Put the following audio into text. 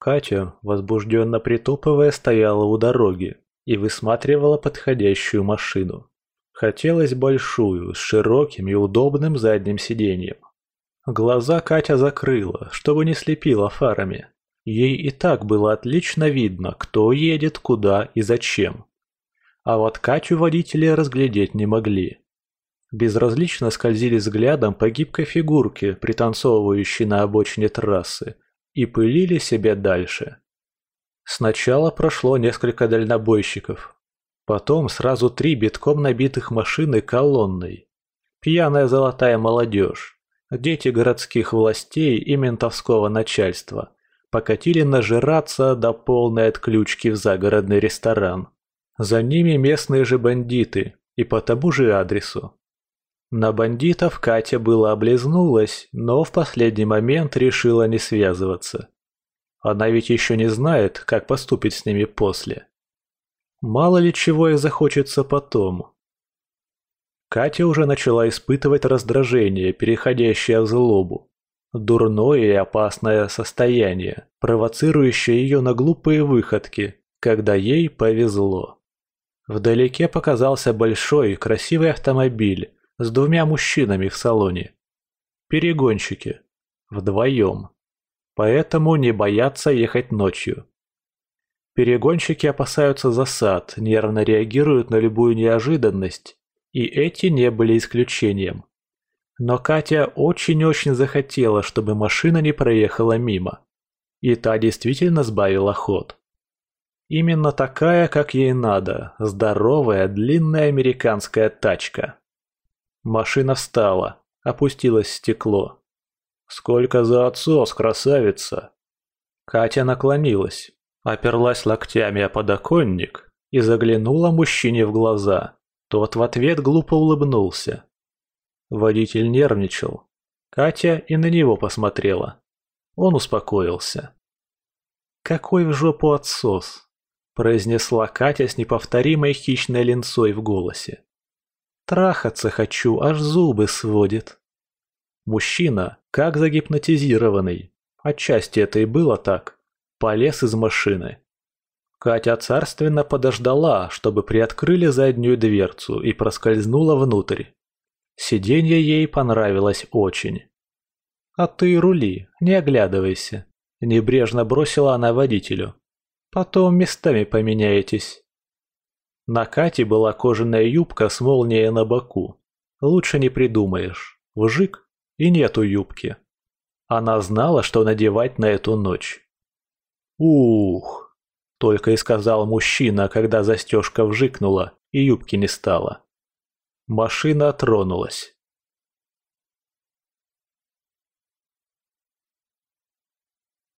Катя, возбужденно притопывая, стояла у дороги и высматривала подходящую машину. Хотелось большую, с широким и удобным задним сиденьем. Глаза Катя закрыла, чтобы не слепила фарами. Ей и так было отлично видно, кто едет, куда и зачем. А вот Катю водители разглядеть не могли. Безразлично скользили взглядом по гибкой фигурке, пританцовывающей на обочине трассы, и пылили себе дальше. Сначала прошло несколько дальнобойщиков, Потом сразу три битком набитых машины колонной. Пьяная золотая молодежь, дети городских властей и ментовского начальства покатили нажираться до полной отключки в загородный ресторан. За ними местные же бандиты и по тому же адресу. На бандитов Катя была облизнулась, но в последний момент решила не связываться. Она ведь еще не знает, как поступить с ними после. Мало ли чего и захочется потом. Катя уже начала испытывать раздражение, переходящее в злобу. Дурное и опасное состояние, провоцирующее ее на глупые выходки, когда ей повезло. Вдалеке показался большой красивый автомобиль с двумя мужчинами в салоне. Перегонщики. Вдвоем. Поэтому не боятся ехать ночью. Перегонщики опасаются засад, нервно реагируют на любую неожиданность, и эти не были исключением. Но Катя очень-очень захотела, чтобы машина не проехала мимо. И та действительно сбавила ход. Именно такая, как ей надо, здоровая, длинная американская тачка. Машина встала, опустилось стекло. «Сколько за отсос, красавица!» Катя наклонилась, Оперлась локтями о подоконник и заглянула мужчине в глаза. Тот в ответ глупо улыбнулся. Водитель нервничал. Катя и на него посмотрела. Он успокоился. «Какой в жопу отсос!» – произнесла Катя с неповторимой хищной линцой в голосе. «Трахаться хочу, аж зубы сводит». Мужчина, как загипнотизированный, отчасти это и было так, полез из машины. Катя царственно подождала, чтобы приоткрыли заднюю дверцу и проскользнула внутрь. Сиденье ей понравилось очень. «А ты рули, не оглядывайся», – небрежно бросила она водителю. «Потом местами поменяетесь». На Кате была кожаная юбка с молнией на боку. Лучше не придумаешь. Вжик, и нету юбки. Она знала, что надевать на эту ночь. «Ух!» – только и сказал мужчина, когда застежка вжикнула и юбки не стало. Машина тронулась.